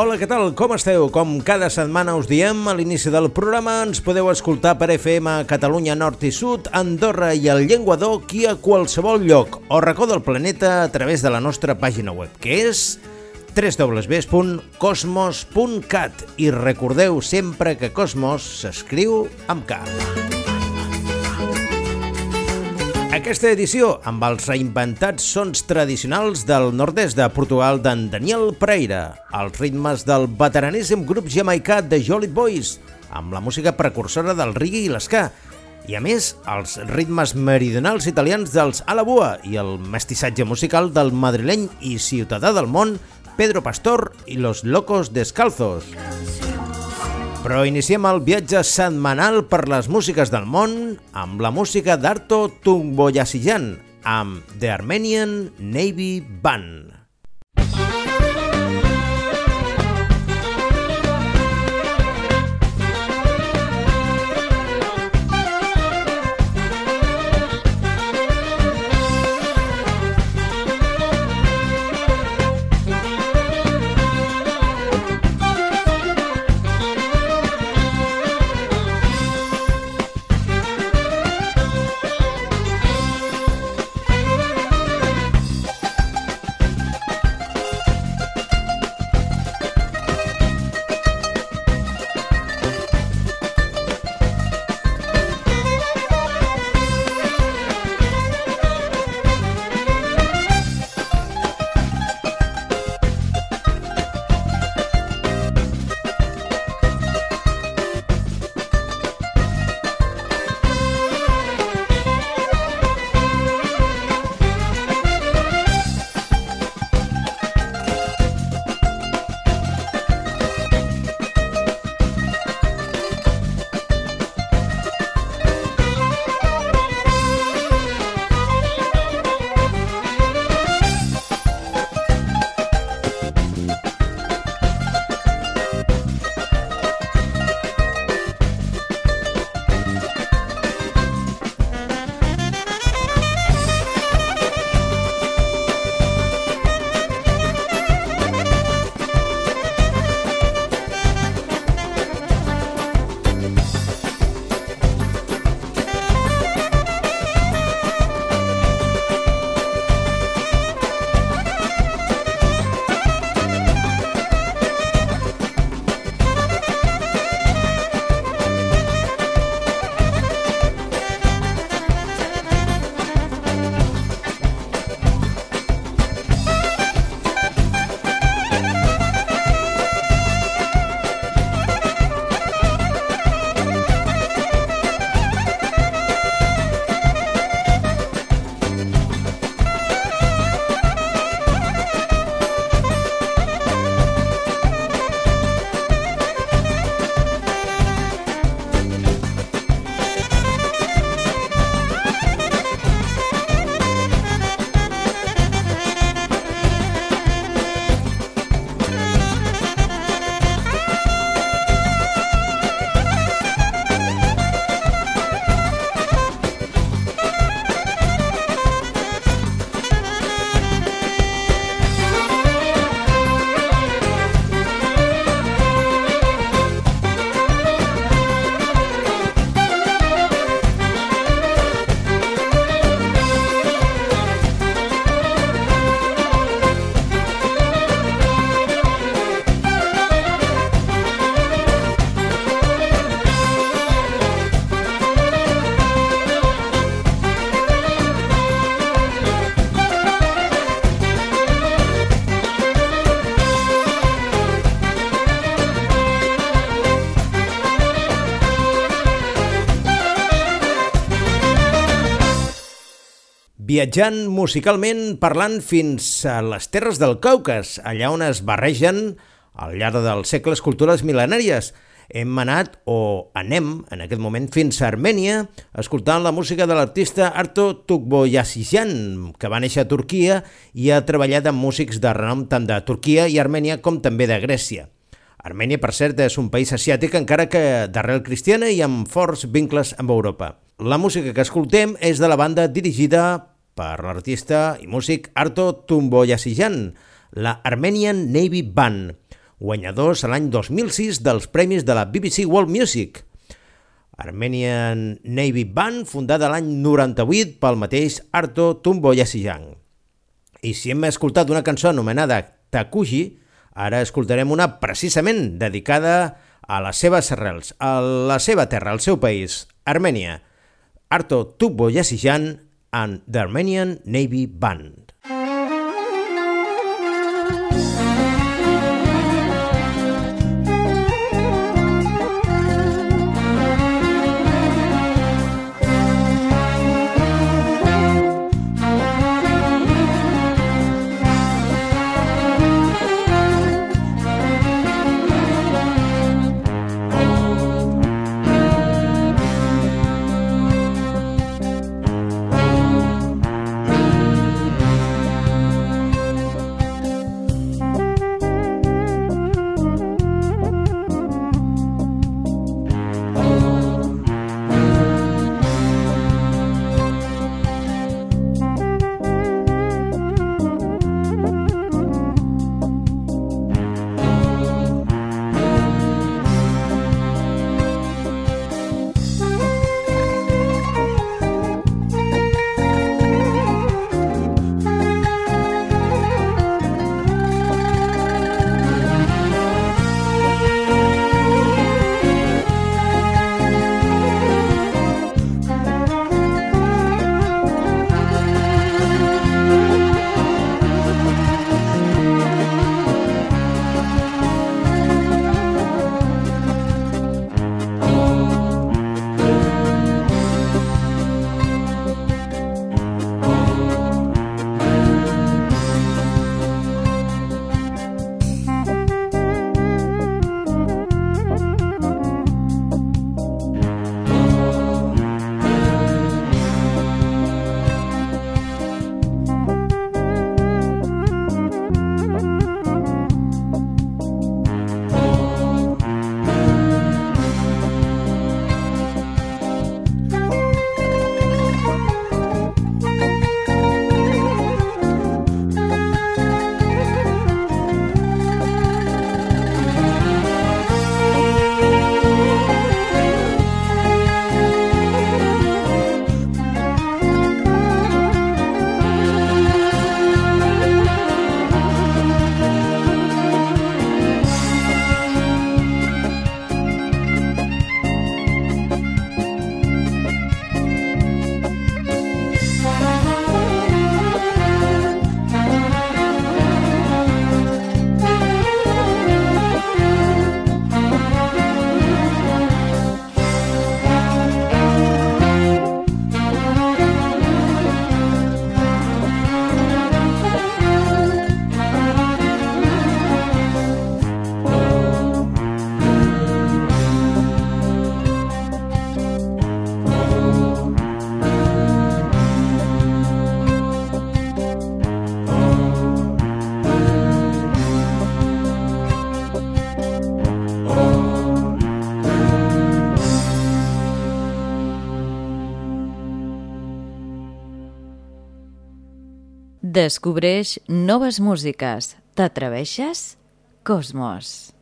Hola, què tal? Com esteu? Com cada setmana us diem a l'inici del programa, ens podeu escoltar per FM a Catalunya Nord i Sud, Andorra i el Llenguadoc i a qualsevol lloc o racó del planeta a través de la nostra pàgina web, que és www.cosmos.cat i recordeu sempre que Cosmos s'escriu amb K. Aquesta edició amb els reinventats sons tradicionals del nord-est de Portugal d'en Daniel Pereira, els ritmes del veteraníssim grup jamaicà de Jolly Boys, amb la música precursora del reggae i l'esca, i a més els ritmes meridionals italians dels Alabua i el mestissatge musical del madrileny i ciutadà del món Pedro Pastor i Los Locos Descalzos. Però iniciem el viatge setmanal per les músiques del món amb la música d'Arto Tungboyasijan amb The Armenian Navy Band. Viatjant musicalment parlant fins a les terres del Caucas, allà on es barregen al llarg dels segles cultures mil·lenàries. Hem anat, o anem, en aquest moment, fins a Armènia, escoltant la música de l'artista Arto Tukboyasisyan, que va néixer a Turquia i ha treballat amb músics de renom tant de Turquia i Armènia com també de Grècia. Armènia, per cert, és un país asiàtic encara que d'arrel cristiana i amb forts vincles amb Europa. La música que escoltem és de la banda dirigida per l'artista i músic Arto Tumboyasijan, la Armenian Navy Band, guanyadors l'any 2006 dels premis de la BBC World Music. Armenian Navy Band, fundada l'any 98 pel mateix Arto Tumboyasijan. I si hem escoltat una cançó anomenada Takuji, ara escoltarem una precisament dedicada a les seves arrels, a la seva terra, al seu país, Armènia. Arto Tumboyasijan and the Armenian Navy Band. Descobreix noves músiques. T'atreveixes? Cosmos.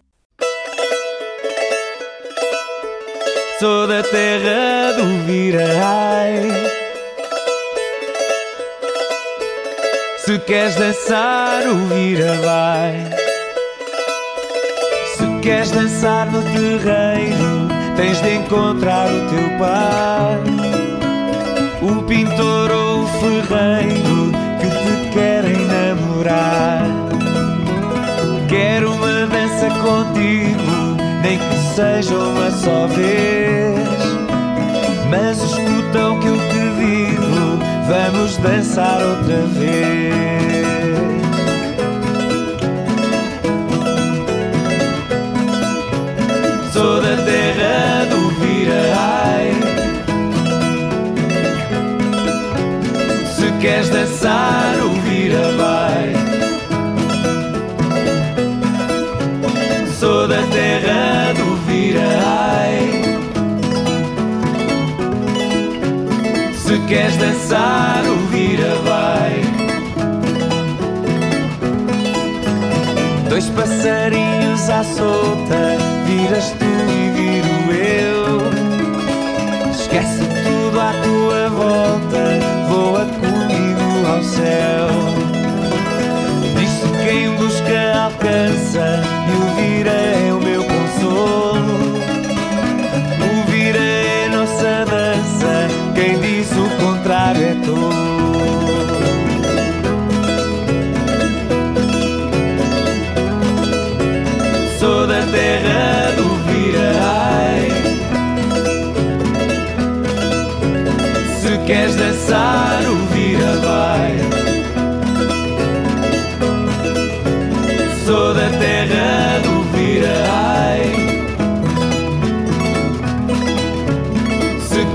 Sou da terra do Virarai Se queres dançar, o vira vai Se queres dançar no terreiro Tens de encontrar o teu pai O pintor ou o ferreiro dança contigo, nem que seja uma só vez. Mas escuta o que eu te digo, vamos dançar outra vez. Sou da terra do Virarai. Se queres dançar, queres dançar, o Vira vai. Dois passarinhos à solta, viras tu e viro eu. Esquece tudo à tua volta, voa comigo ao céu. Diz-se quem busca alcança,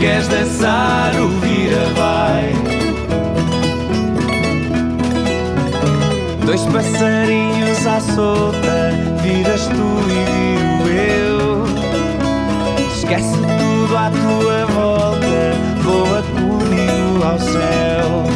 queres dançar, o Vira vai. Dois passarinhos à solta, viras tu e viro eu. Esquece tudo à tua volta, voa comigo ao céu.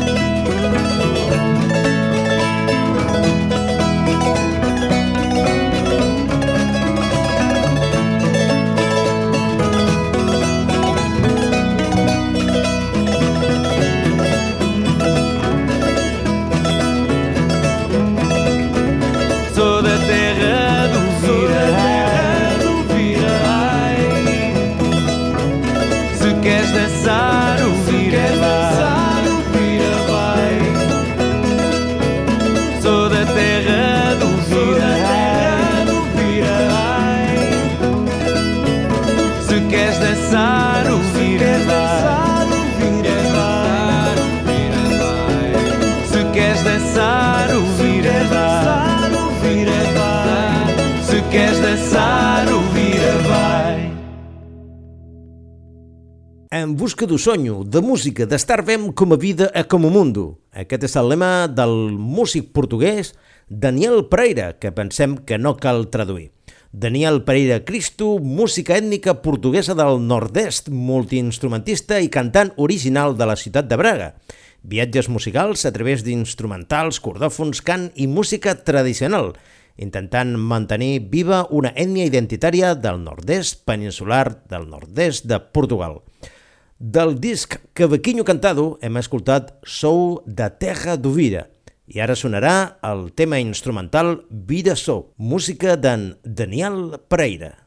Busca do sonho, de música, d'estar bem com a vida e com o mundo. Aquest és el lema del músic portuguès Daniel Pereira, que pensem que no cal traduir. Daniel Pereira Cristo, música ètnica portuguesa del nord-est, multiinstrumentista i cantant original de la ciutat de Braga. Viatges musicals a través d'instrumentals, cordòfons, cant i música tradicional, intentant mantenir viva una ètnia identitària del nord-est peninsular del nord-est de Portugal. Del disc Cavaquinho Cantado hem escoltat Sou da Terra do Vira i ara sonarà el tema instrumental Vida Sou, música d'en Daniel Pereira.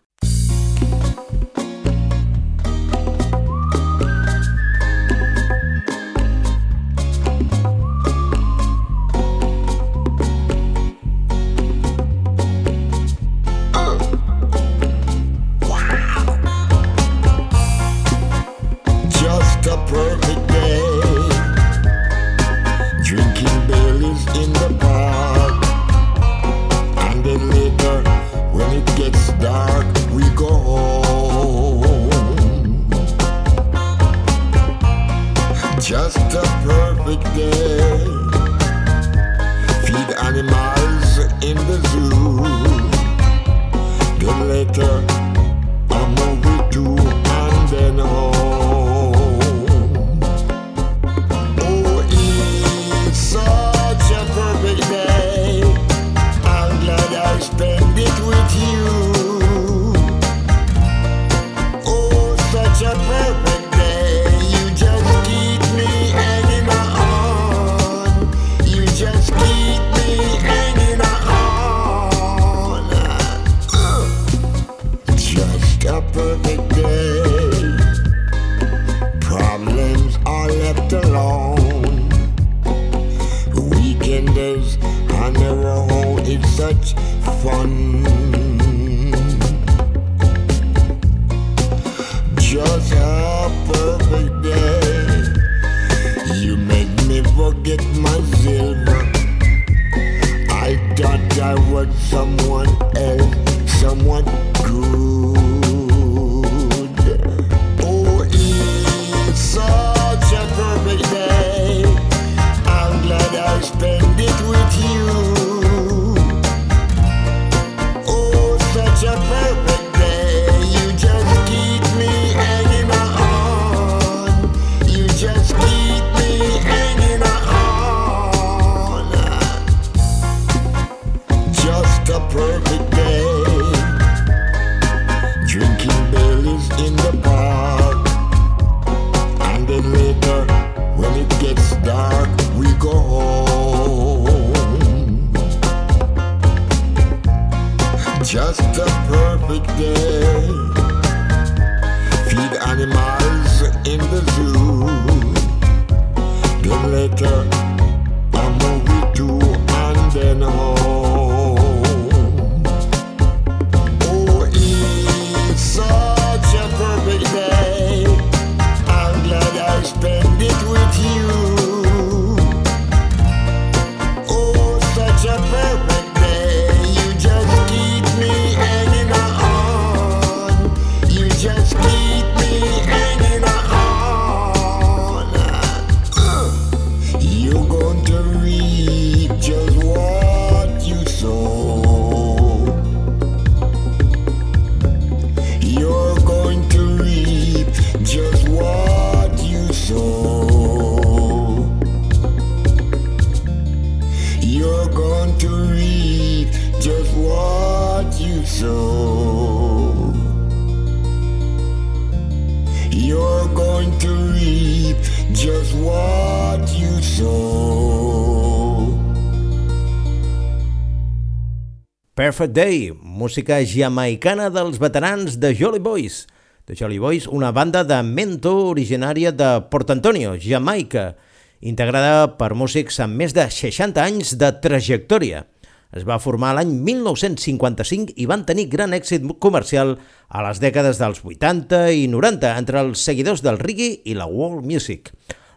Perfect Day, música jamaicana dels veterans de Jolly Boys. The Jolly Boys, una banda de mento originària de Port Antonio, Jamaica, integrada per músics amb més de 60 anys de trajectòria. Es va formar l'any 1955 i van tenir gran èxit comercial a les dècades dels 80 i 90 entre els seguidors del reggae i la world music.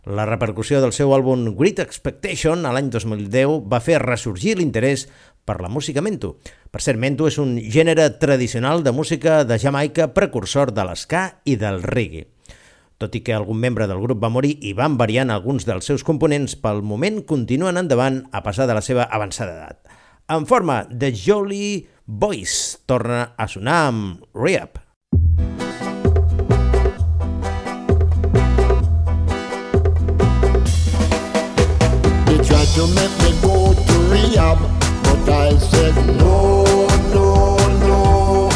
La repercussió del seu àlbum Great Expectation a l'any 2010 va fer ressorgir l'interès per la música mento. Per cert, mento és un gènere tradicional de música de Jamaica precursor de l'esca i del reggae. Tot i que algun membre del grup va morir i van variant alguns dels seus components, pel moment continuen endavant a passar de la seva avançada edat. En forma de Jolly Boys torna a sonar amb Re-Up. They to make me go to rehab I said no, no, no.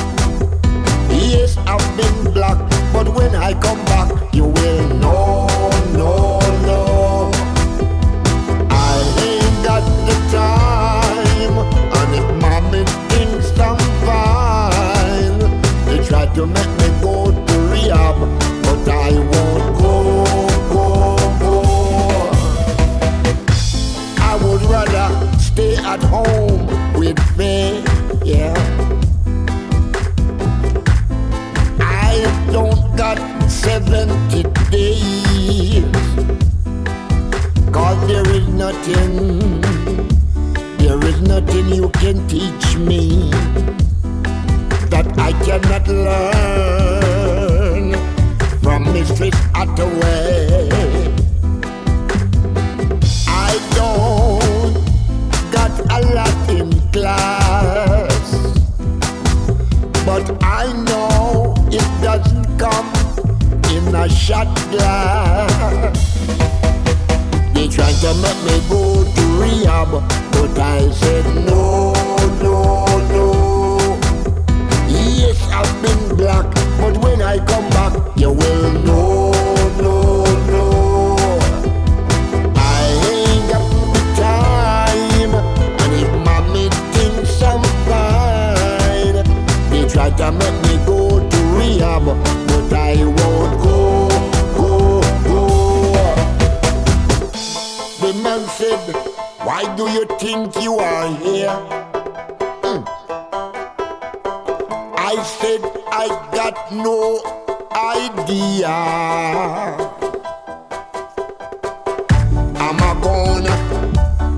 Yes, I've been black, but when I come you will know, no, no. I ain't got the time, and if mommy thinks I'm fine, they try to make me go to rehab, but I won't go, go, go. I would rather stay at home with me, yeah. Plenty days. Cause there is nothing, there is nothing you can teach me that I cannot learn from Mistress Attaway. I don't got a lot in class, shot glass. They tried to make me go to rehab, but I said no, no, no. Yes, I've been black, but when I come back, you will know, I'm they to make me you think you are here? Hmm. I said, I got no idea. Am I gonna,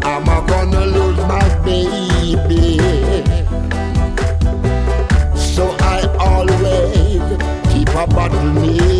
am I gonna lose my baby? So I always keep a bottle near.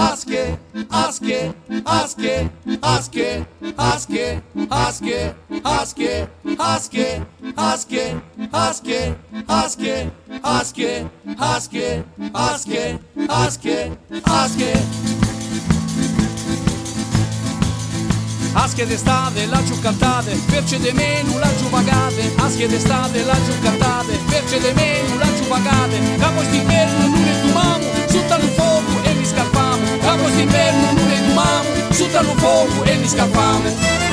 aske, aske, aske, aske, aske, aske, aske, aske, aske, aske, aske, aske, aske, aske, aske, aske. Asche d'estate, laggiù cantate, perce de menu, laggiù pagate. Asche d'estate, laggiù cantate, perce de menu, laggiù pagate. Capo sti fermo, Águas de inverno no meio do mar, chuta no fogo e escapamos.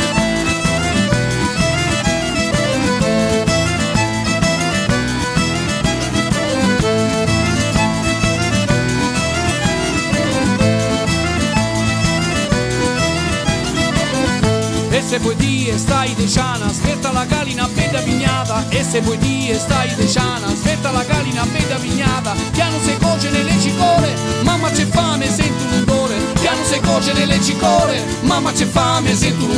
E se poi ti stai deciana, aspetta la calina bella vignata. E se poi ti stai deciana, aspetta la calina bella vignata. Piano se coce nelle cicore, mamma c'è fame, sento un odore. Piano se coce nelle cicore, mamma c'è fame, sento un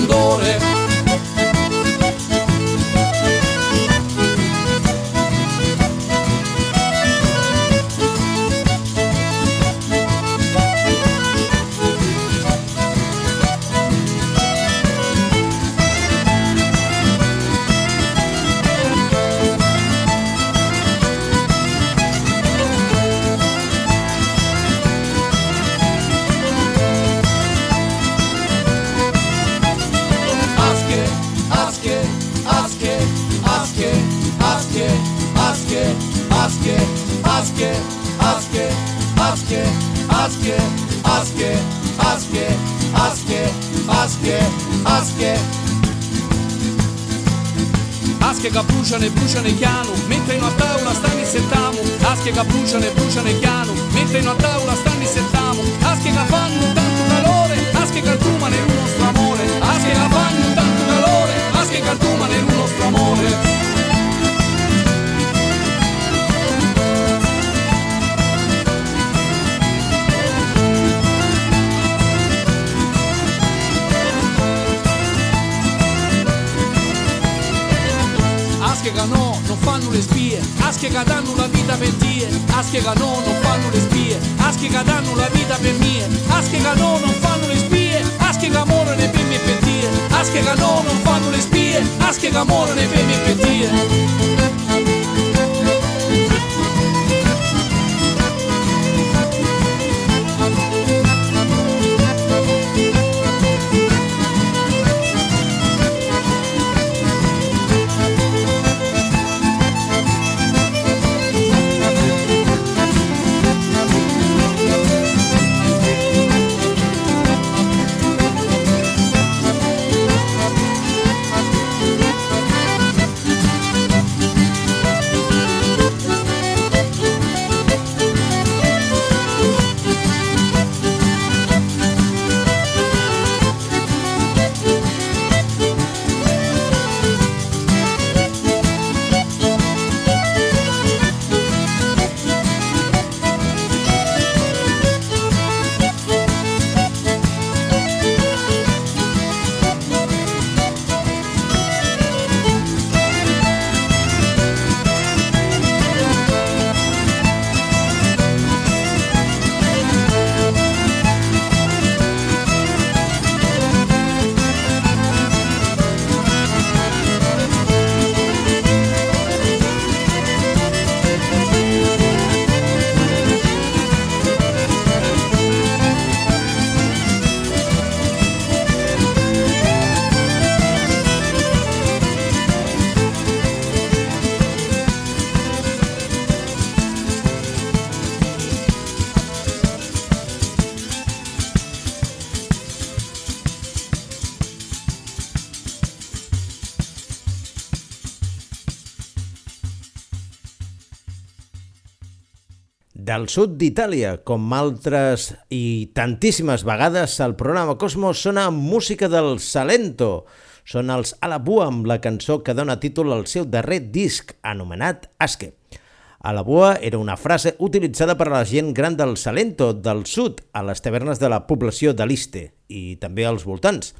del sud d'Itàlia, com altres i tantíssimes vegades al programa Cosmos sona música del Salento. Són els Alabua amb la cançó que dona títol al seu darrer disc, anomenat Asque. Alabua era una frase utilitzada per a la gent gran del Salento, del sud, a les tavernes de la població de l'Iste i també als voltants.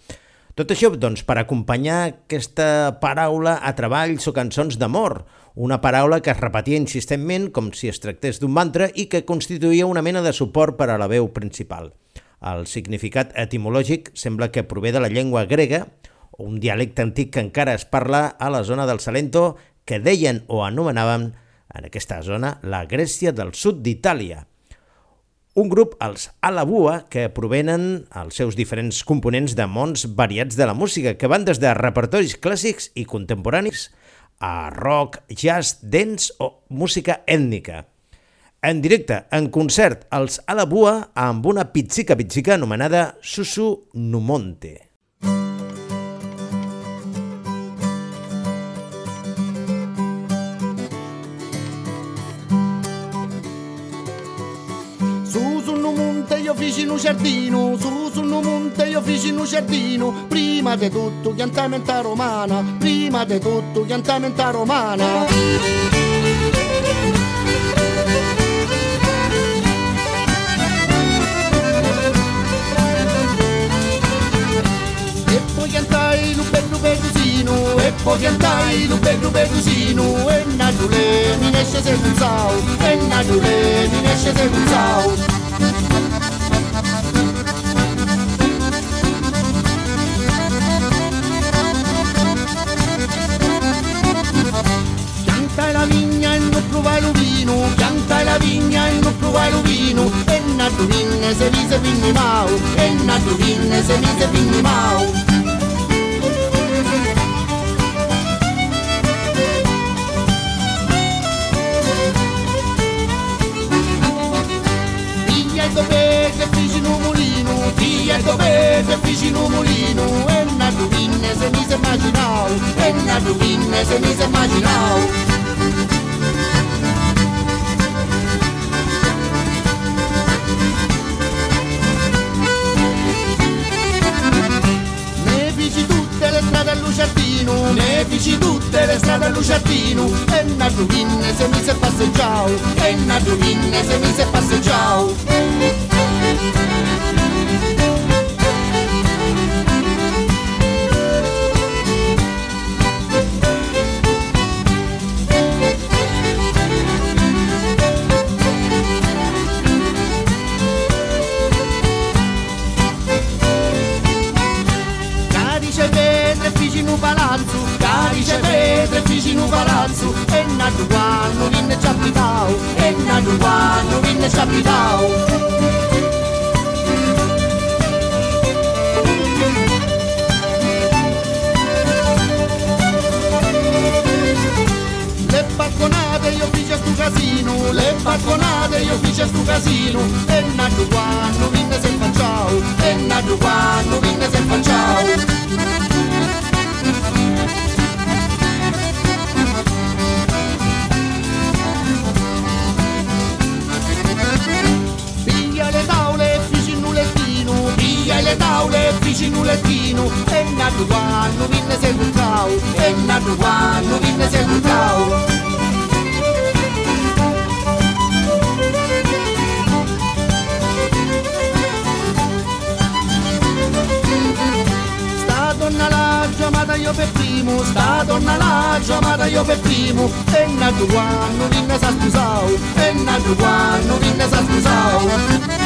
Tot això doncs, per acompanyar aquesta paraula a treballs o cançons d'amor, una paraula que es repetia insistentment com si es tractés d'un mantra i que constituïa una mena de suport per a la veu principal. El significat etimològic sembla que prové de la llengua grega, un dialecte antic que encara es parla a la zona del Salento, que deien o anomenaven en aquesta zona la Grècia del sud d'Itàlia. Un grup, els Alabua, que provenen els seus diferents components de mons variats de la música, que van des de repertoris clàssics i contemporanis a rock, jazz, dance o música ètnica. En directe, en concert, els Alabua amb una pizzica pizzica anomenada Susu Numonte. fici un giardino, su sul monte io fici un giardino, prima di tutto cantamenta romana, prima di tutto cantamenta romana. piantai un bello e poi piantai un bello perusino e nagiule mi esce senza non sau e nagiule se me le balconate io fice stu casino. Le balconate io fice stu casino. E nato quando vinne se facciao e nato quando vinne se facciao le taule vicino lettino e nato quando vinne se culcao e nato quando vinne se là chiamata io per primo sta donna là chiamata io per primo. E nato quando vinne sa scusao e nato quando vinne sa scusao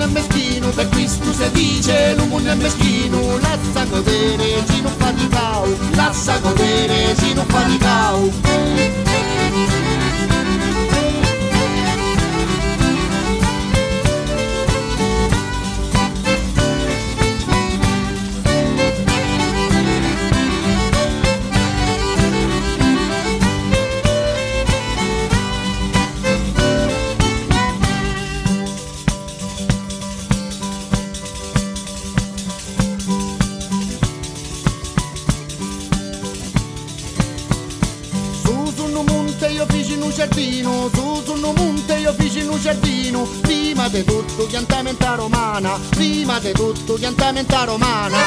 è meschino, per questo si dice l'uomo è meschino, lascia godere, ci non faticao, lascia godere, ci non su su un monte io fici in un giardino. Prima di tutto piantamenta romana prima di tutto piantamenta romana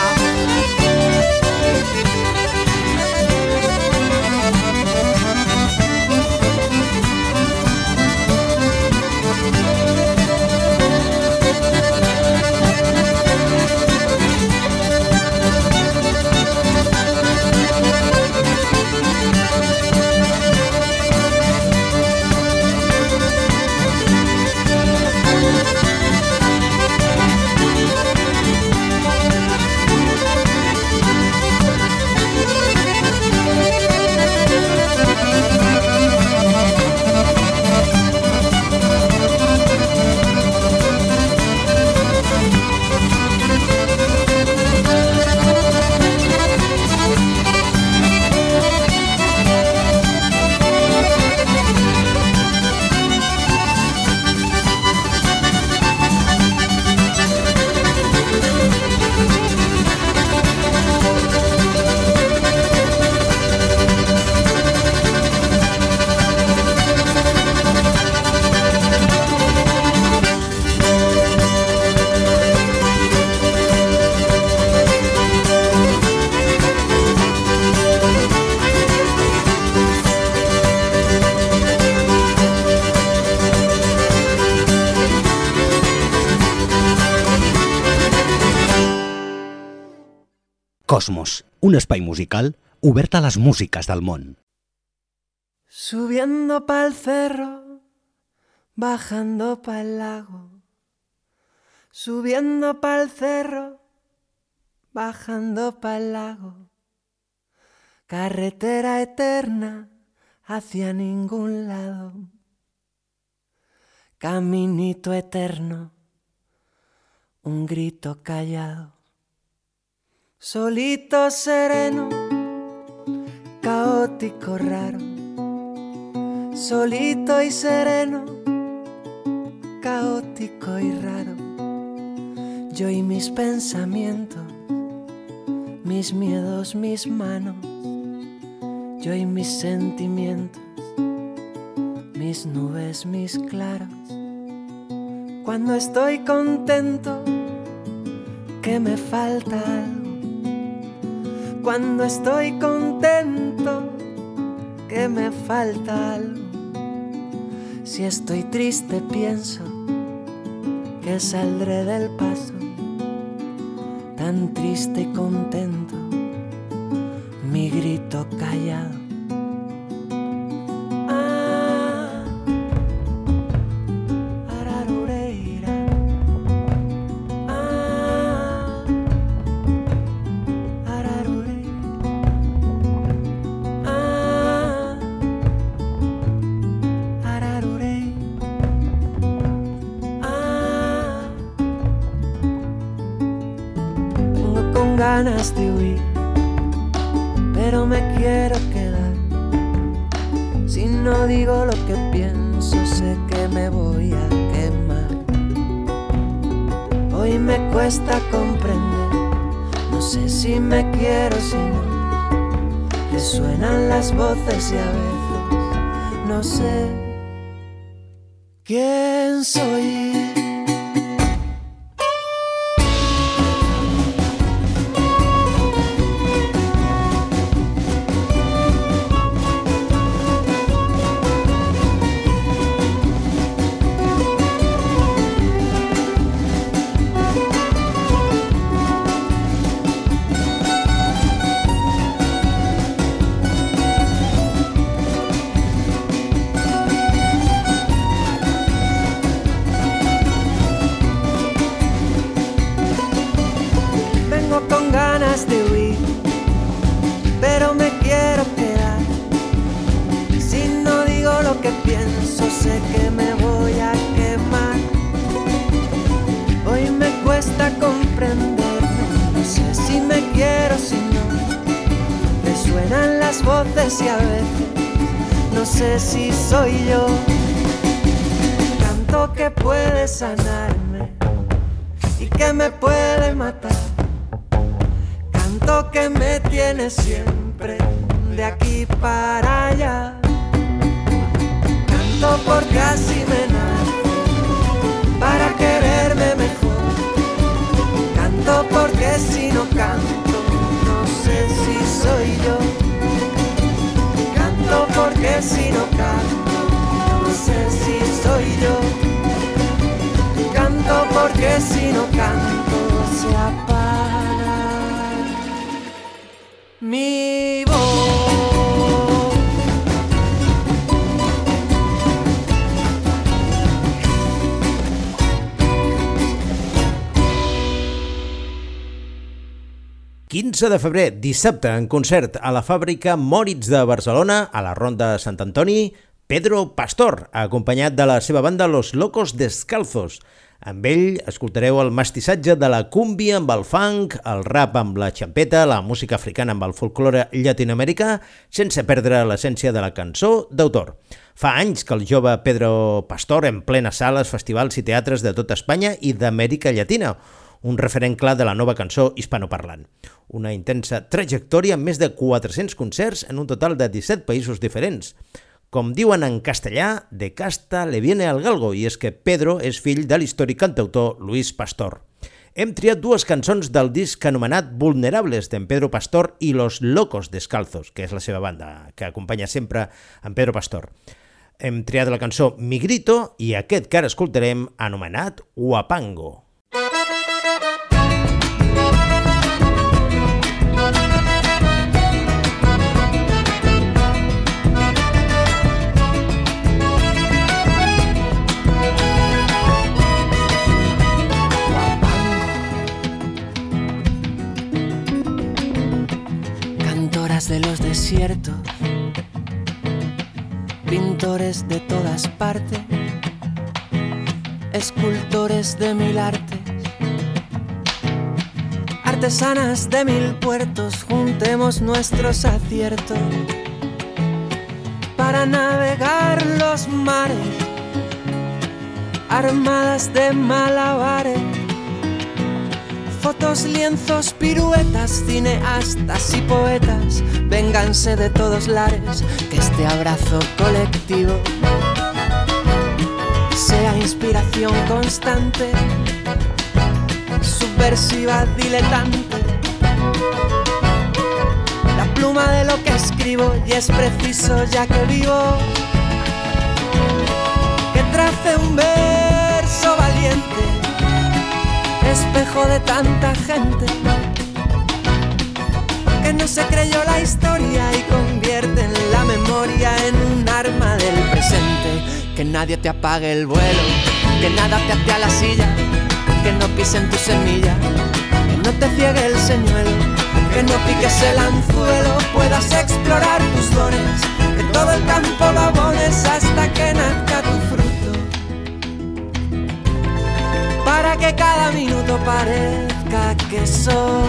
Cosmos, un espai musical obert a les músiques del món. Subiendo pa'l cerro, bajando pa'l lago. Subiendo pa'l cerro, bajando pa'l lago. Carretera eterna hacia ningún lado. Caminito eterno, un grito callado solito sereno, caótico raro, solito y sereno, caótico y raro, yo y mis pensamientos, mis miedos, mis manos, yo y mis sentimientos, mis nubes, mis claros, cuando estoy contento, que me falta cuando estoy contento que me falta algo. Si estoy triste pienso que saldré del paso, tan triste y contento, mi grito callado. ganas de huir, pero me quiero quedar. Si no digo lo que pienso, sé que me voy a quemar. Hoy me cuesta comprender, no sé si me quiero, si no. Resuenan las voces y a veces no sé quién soy. si no canto, no sé si soy yo. Canto porque si no canto, no sé si soy yo. Canto porque si no canto se apaga mi 15 de febrer, dissabte, en concert a la fàbrica Moritz de Barcelona, a la Ronda de Sant Antoni, Pedro Pastor, acompanyat de la seva banda Los Locos Descalzos. Amb ell escoltareu el mestissatge de la cúmbia amb el funk, el rap amb la xampeta, la música africana amb el folklore llatinoamericà, sense perdre l'essència de la cançó d'autor. Fa anys que el jove Pedro Pastor en plenes sales, festivals i teatres de tota Espanya i d'Amèrica Llatina, un referent clar de la nova cançó hispanoparlant. Una intensa trajectòria amb més de 400 concerts en un total de 17 països diferents. Com diuen en castellà, de casta le viene al galgo, i és que Pedro és fill de l'històric cantautor Luis Pastor. Hem triat dues cançons del disc anomenat Vulnerables d'en Pedro Pastor i Los Locos Descalzos, que és la seva banda, que acompanya sempre en Pedro Pastor. Hem triat la cançó Mi Grito i aquest que ara escoltarem anomenat Huapango. De los desiertos, pintores de todas partes, escultores de mil artes, artesanas de mil puertos, juntemos nuestros aciertos para navegar los mares, armadas de malabares. Fotos, lienzos, piruetas, cineastas y poetas, vénganse de todos lares, que este abrazo colectivo sea inspiración constante, subversiva, diletante. La pluma de lo que escribo y es preciso ya que vivo que trace un verso valiente, espejo de tanta gente que no se creyó la historia y convierte en la memoria en un arma del presente. Que nadie te apague el vuelo, que nada te ate a la silla, que no pisen tu semilla, que no te ciegue el señuelo, que no piques el anzuelo, puedas explorar tus dones, que todo el campo lo abones hasta que nazca Para que cada minuto parezca que son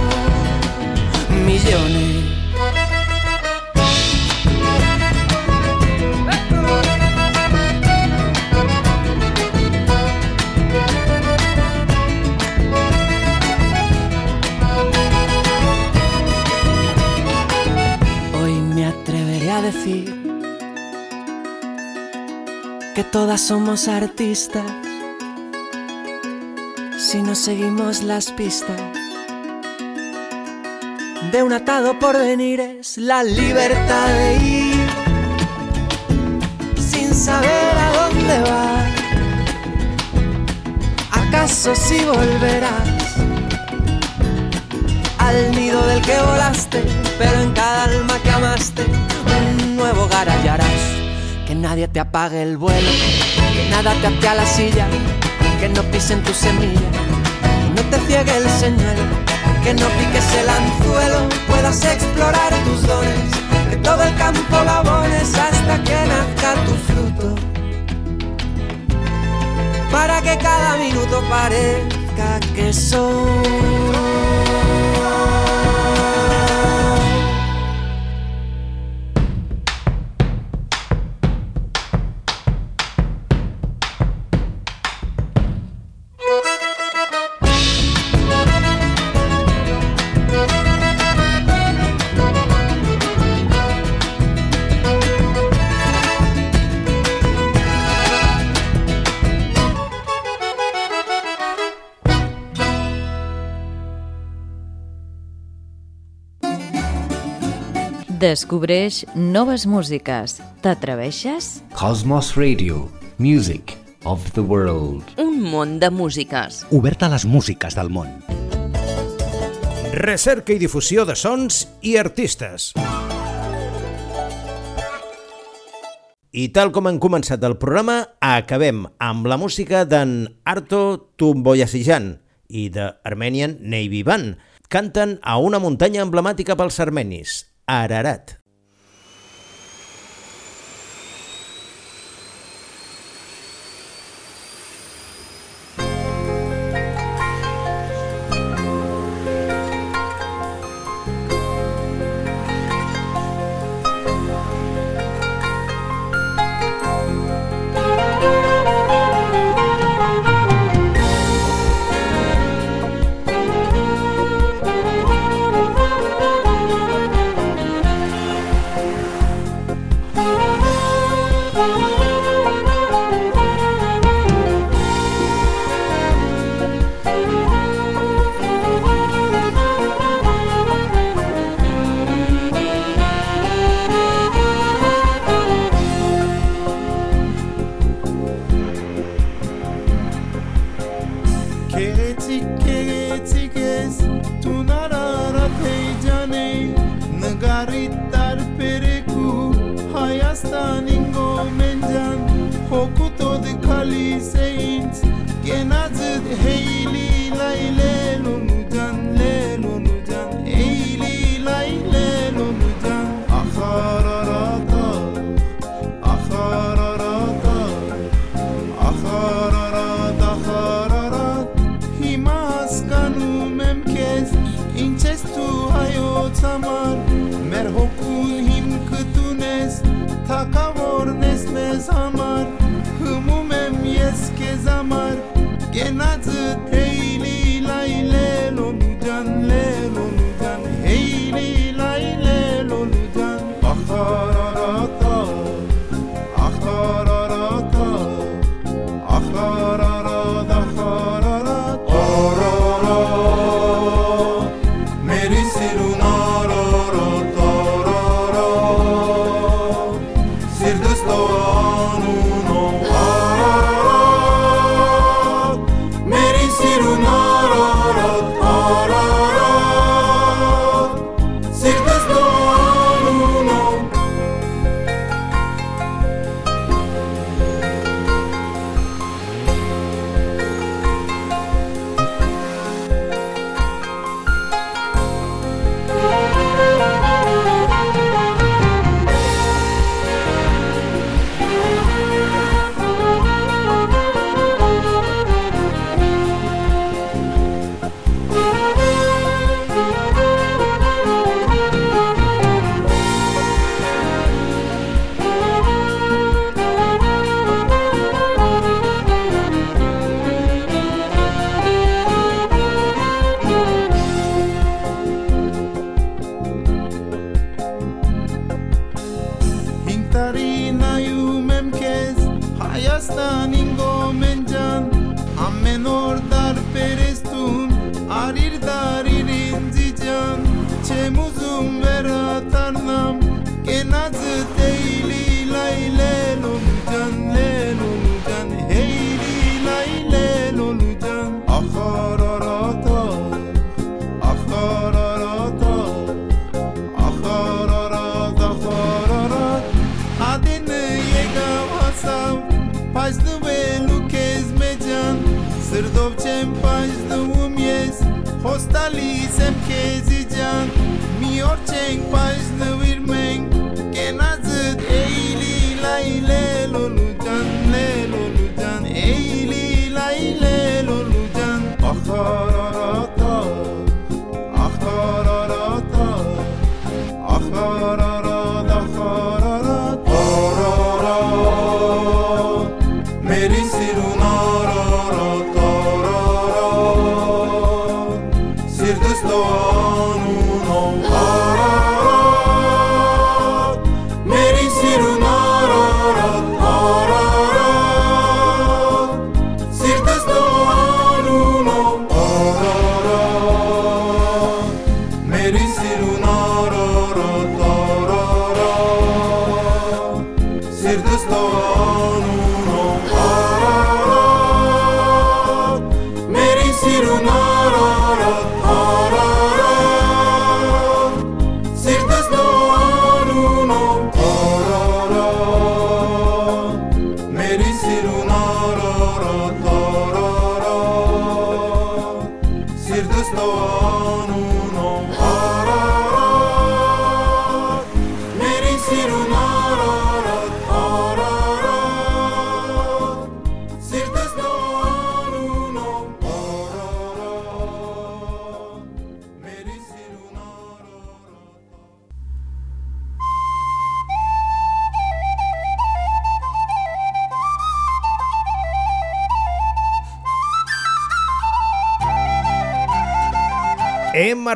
millones. decir que todas somos artistas si no seguimos las pistas de un atado por venir es la libertad de ir sin saber a dónde vas. ¿Acaso si volverás al nido del que volaste, pero en cada alma que amaste? nuevo hogar hallarás. Que nadie te apague el vuelo, que nada te ate a la silla, que no pisen tu semilla, que no te ciegue el señuelo, que no piques el anzuelo, puedas explorar tus dones, que todo el campo lo abones hasta que nazca tu fruto. Para que cada minuto parezca que son Descobreix noves músiques. T'atreveixes? Cosmos Radio. Music of the world. Un món de músiques. Obert a les músiques del món. Recerca i difusió de sons i artistes. I tal com hem començat el programa, acabem amb la música d'en Arto Tumboyasijan i de Armenian Navy Band. Canten a una muntanya emblemàtica pels armenis, Ararat. We don't know.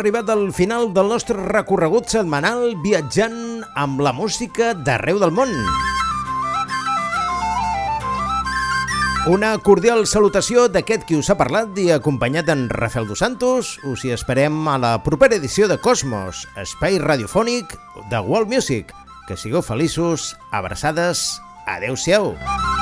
arribat al final del nostre recorregut setmanal viatjant amb la música d'arreu del món. Una cordial salutació d'aquest qui us ha parlat i acompanyat en Rafael Dos Santos. Us hi esperem a la propera edició de Cosmos, espai radiofònic de World Music. Que sigueu feliços, abraçades, adeu-siau. Adeu-siau.